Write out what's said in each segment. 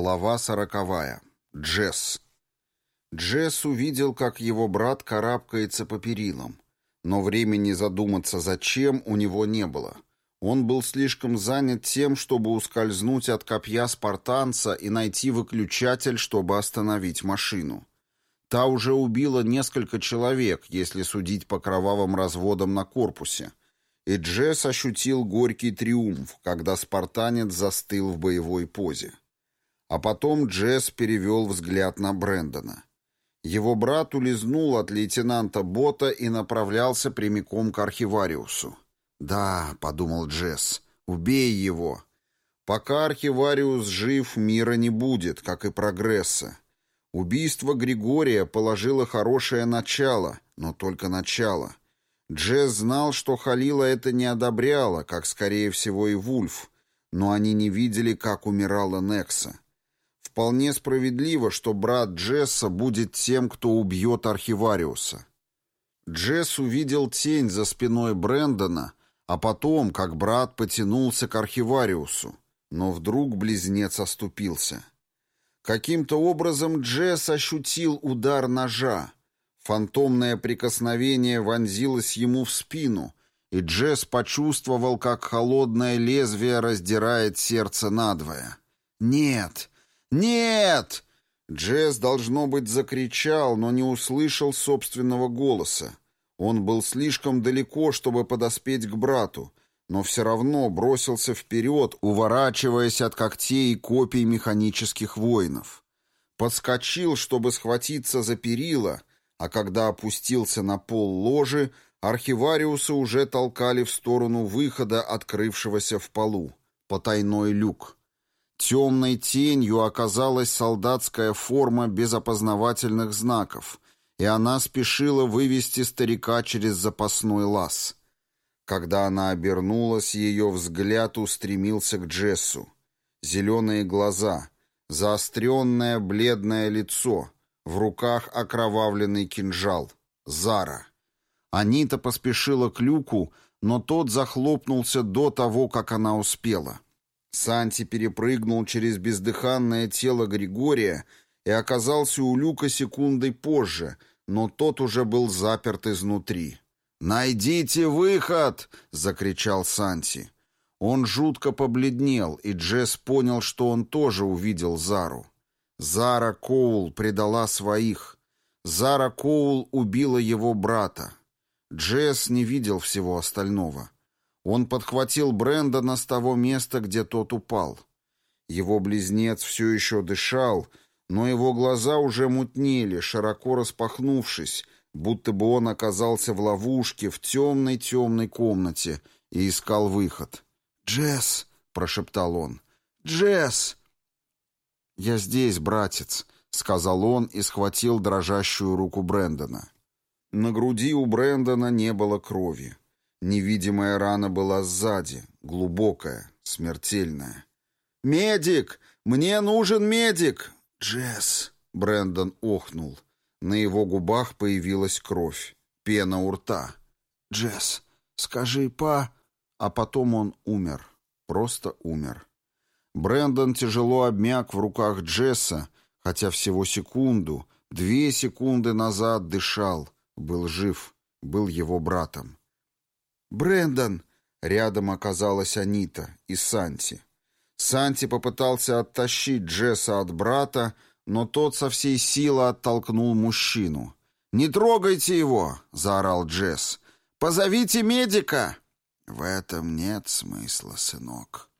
Глава сороковая. Джесс. Джесс увидел, как его брат карабкается по перилам. Но времени задуматься, зачем, у него не было. Он был слишком занят тем, чтобы ускользнуть от копья спартанца и найти выключатель, чтобы остановить машину. Та уже убила несколько человек, если судить по кровавым разводам на корпусе. И Джесс ощутил горький триумф, когда спартанец застыл в боевой позе. А потом Джесс перевел взгляд на Брэндона. Его брат улизнул от лейтенанта Бота и направлялся прямиком к архивариусу. «Да», — подумал Джесс, — «убей его». Пока архивариус жив, мира не будет, как и прогресса. Убийство Григория положило хорошее начало, но только начало. Джесс знал, что Халила это не одобряла, как, скорее всего, и Вульф, но они не видели, как умирала Некса. Вполне справедливо, что брат Джесса будет тем, кто убьет архивариуса. Джесс увидел тень за спиной Брэндона, а потом, как брат потянулся к архивариусу, но вдруг близнец оступился. Каким-то образом Джесс ощутил удар ножа. Фантомное прикосновение вонзилось ему в спину, и Джесс почувствовал, как холодное лезвие раздирает сердце надвое. «Нет!» «Нет!» Джесс, должно быть, закричал, но не услышал собственного голоса. Он был слишком далеко, чтобы подоспеть к брату, но все равно бросился вперед, уворачиваясь от когтей и копий механических воинов. Подскочил, чтобы схватиться за перила, а когда опустился на пол ложи, архивариуса уже толкали в сторону выхода, открывшегося в полу. Потайной люк. Темной тенью оказалась солдатская форма без опознавательных знаков, и она спешила вывести старика через запасной лаз. Когда она обернулась, ее взгляд устремился к Джессу. Зеленые глаза, заостренное бледное лицо, в руках окровавленный кинжал. Зара. Анита поспешила к люку, но тот захлопнулся до того, как она успела. — Санти перепрыгнул через бездыханное тело Григория и оказался у люка секундой позже, но тот уже был заперт изнутри. «Найдите выход!» — закричал Санти. Он жутко побледнел, и Джесс понял, что он тоже увидел Зару. Зара Коул предала своих. Зара Коул убила его брата. Джесс не видел всего остального. Он подхватил Брэндона с того места, где тот упал. Его близнец все еще дышал, но его глаза уже мутнели, широко распахнувшись, будто бы он оказался в ловушке в темной-темной комнате и искал выход. «Джесс!» — прошептал он. «Джесс!» «Я здесь, братец», — сказал он и схватил дрожащую руку Брэндона. На груди у Брэндона не было крови. Невидимая рана была сзади, глубокая, смертельная. «Медик! Мне нужен медик!» «Джесс!» — Брэндон охнул. На его губах появилась кровь, пена у рта. «Джесс, скажи, па...» А потом он умер. Просто умер. Брэндон тяжело обмяк в руках Джесса, хотя всего секунду, две секунды назад дышал, был жив, был его братом. «Брэндон!» Рядом оказалась Анита и Санти. Санти попытался оттащить Джесса от брата, но тот со всей силы оттолкнул мужчину. «Не трогайте его!» — заорал Джесс. «Позовите медика!» «В этом нет смысла, сынок».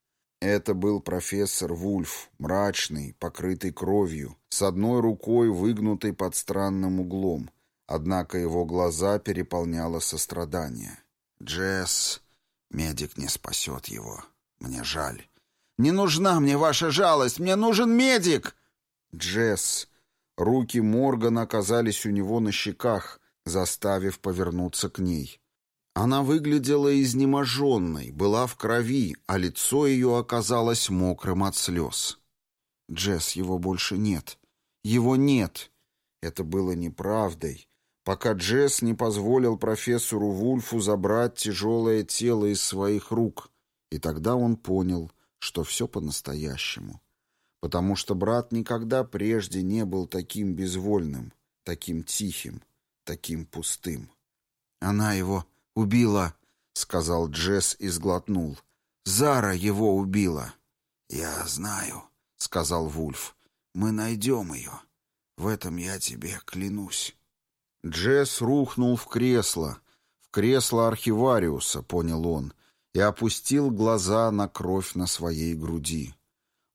Это был профессор Вульф, мрачный, покрытый кровью, с одной рукой выгнутой под странным углом, однако его глаза переполняло сострадание. «Джесс, медик не спасет его. Мне жаль». «Не нужна мне ваша жалость! Мне нужен медик!» «Джесс...» Руки Моргана оказались у него на щеках, заставив повернуться к ней. Она выглядела изнеможенной, была в крови, а лицо ее оказалось мокрым от слез. «Джесс, его больше нет. Его нет!» Это было неправдой, пока Джесс не позволил профессору Вульфу забрать тяжелое тело из своих рук, и тогда он понял, что все по-настоящему. потому что брат никогда прежде не был таким безвольным, таким тихим, таким пустым. «Она его убила», — сказал Джесс и сглотнул. «Зара его убила». «Я знаю», — сказал Вульф. «Мы найдем ее. В этом я тебе клянусь». Джесс рухнул в кресло, в кресло архивариуса, понял он, и опустил глаза на кровь на своей груди.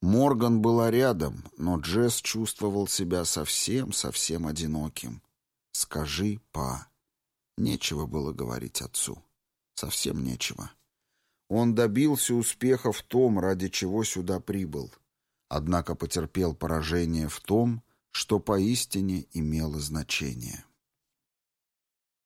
Морган была рядом, но Джесс чувствовал себя совсем-совсем одиноким. «Скажи, па». Нечего было говорить отцу. Совсем нечего. Он добился успеха в том, ради чего сюда прибыл. Однако потерпел поражение в том, что поистине имело значение.